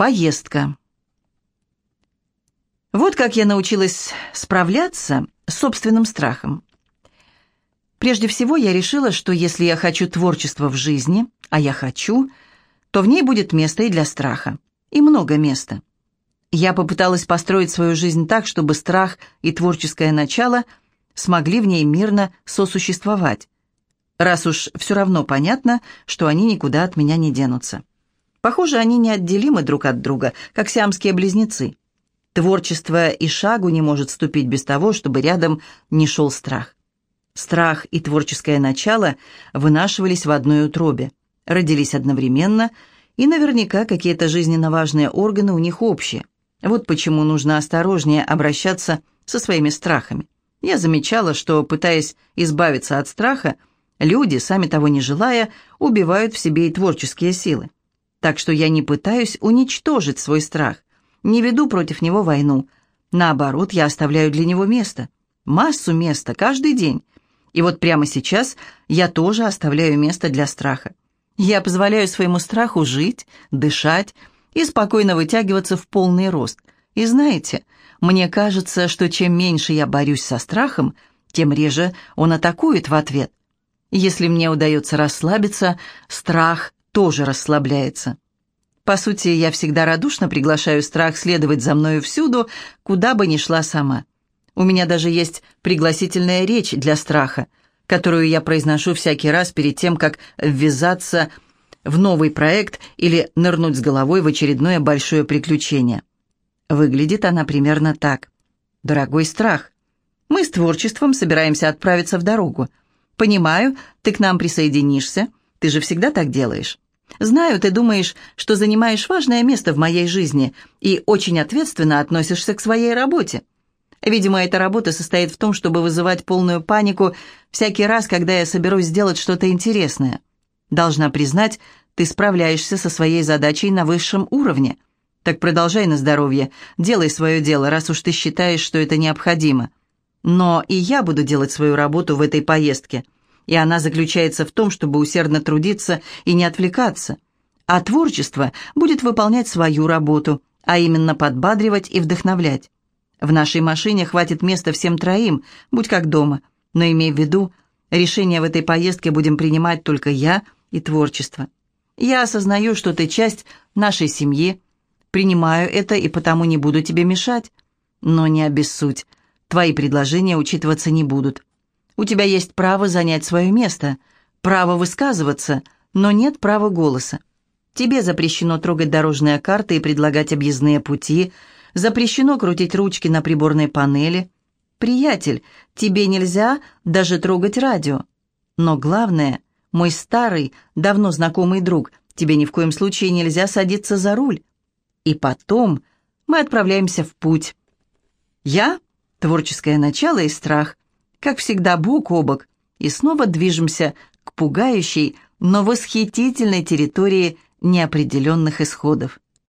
Поездка. Вот как я научилась справляться с собственным страхом. Прежде всего, я решила, что если я хочу творчества в жизни, а я хочу, то в ней будет место и для страха. И много места. Я попыталась построить свою жизнь так, чтобы страх и творческое начало смогли в ней мирно сосуществовать, раз уж все равно понятно, что они никуда от меня не денутся. Похоже, они неотделимы друг от друга, как сиамские близнецы. Творчество и шагу не может ступить без того, чтобы рядом не шел страх. Страх и творческое начало вынашивались в одной утробе, родились одновременно, и наверняка какие-то жизненно важные органы у них общие. Вот почему нужно осторожнее обращаться со своими страхами. Я замечала, что, пытаясь избавиться от страха, люди, сами того не желая, убивают в себе и творческие силы. Так что я не пытаюсь уничтожить свой страх, не веду против него войну. Наоборот, я оставляю для него место. Массу места, каждый день. И вот прямо сейчас я тоже оставляю место для страха. Я позволяю своему страху жить, дышать и спокойно вытягиваться в полный рост. И знаете, мне кажется, что чем меньше я борюсь со страхом, тем реже он атакует в ответ. Если мне удается расслабиться, страх тоже расслабляется. По сути, я всегда радушно приглашаю страх следовать за мною всюду, куда бы ни шла сама. У меня даже есть пригласительная речь для страха, которую я произношу всякий раз перед тем, как ввязаться в новый проект или нырнуть с головой в очередное большое приключение. Выглядит она примерно так. «Дорогой страх, мы с творчеством собираемся отправиться в дорогу. Понимаю, ты к нам присоединишься, ты же всегда так делаешь. Знаю, ты думаешь, что занимаешь важное место в моей жизни и очень ответственно относишься к своей работе. Видимо, эта работа состоит в том, чтобы вызывать полную панику всякий раз, когда я соберусь сделать что-то интересное. Должна признать, ты справляешься со своей задачей на высшем уровне. Так продолжай на здоровье, делай свое дело, раз уж ты считаешь, что это необходимо. Но и я буду делать свою работу в этой поездке – и она заключается в том, чтобы усердно трудиться и не отвлекаться. А творчество будет выполнять свою работу, а именно подбадривать и вдохновлять. В нашей машине хватит места всем троим, будь как дома, но имей в виду, решение в этой поездке будем принимать только я и творчество. Я осознаю, что ты часть нашей семьи, принимаю это и потому не буду тебе мешать, но не обессудь, твои предложения учитываться не будут. У тебя есть право занять свое место, право высказываться, но нет права голоса. Тебе запрещено трогать дорожные карты и предлагать объездные пути, запрещено крутить ручки на приборной панели. Приятель, тебе нельзя даже трогать радио. Но главное, мой старый, давно знакомый друг, тебе ни в коем случае нельзя садиться за руль. И потом мы отправляемся в путь. Я — творческое начало и страх как всегда, бок о бок, и снова движемся к пугающей, но восхитительной территории неопределенных исходов.